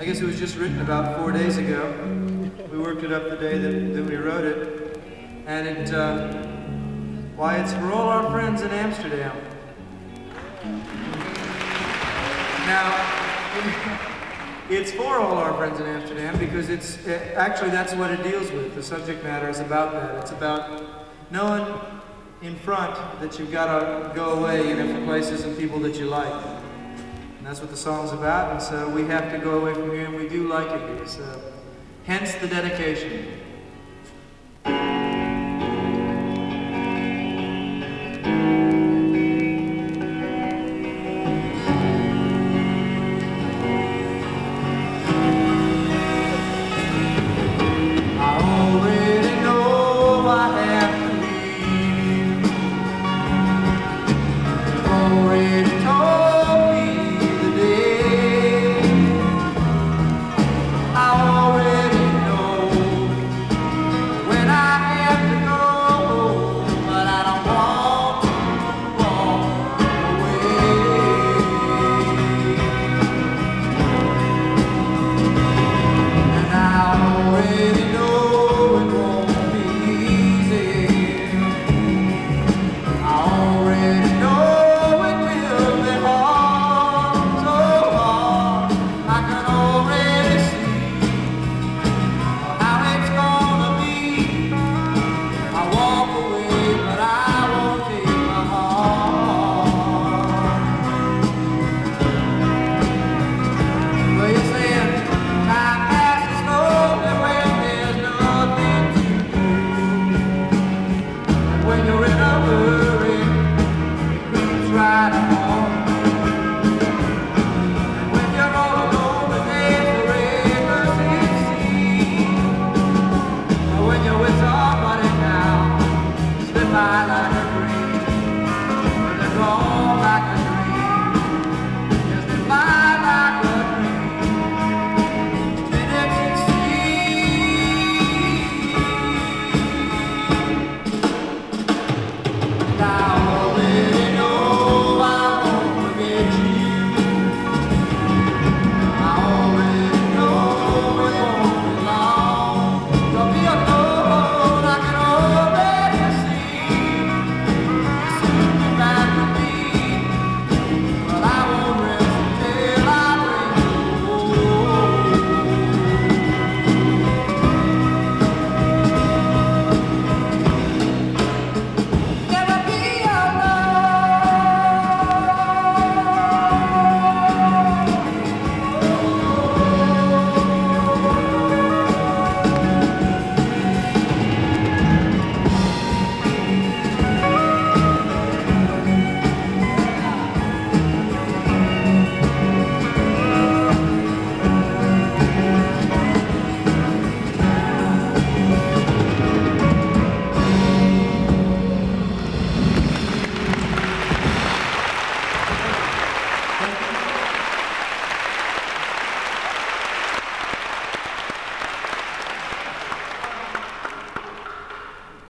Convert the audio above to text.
I guess it was just written about four days ago. We worked it up the day that, that we wrote it. And it, uh, why, it's for all our friends in Amsterdam. Now, it's for all our friends in Amsterdam because it's it, actually that's what it deals with. The subject matter is about that. It's about knowing in front that you've got to go away, you know, places and people that you like. That's what the song's about. And so we have to go away from here, and we do like it here. So, hence the dedication. Already right.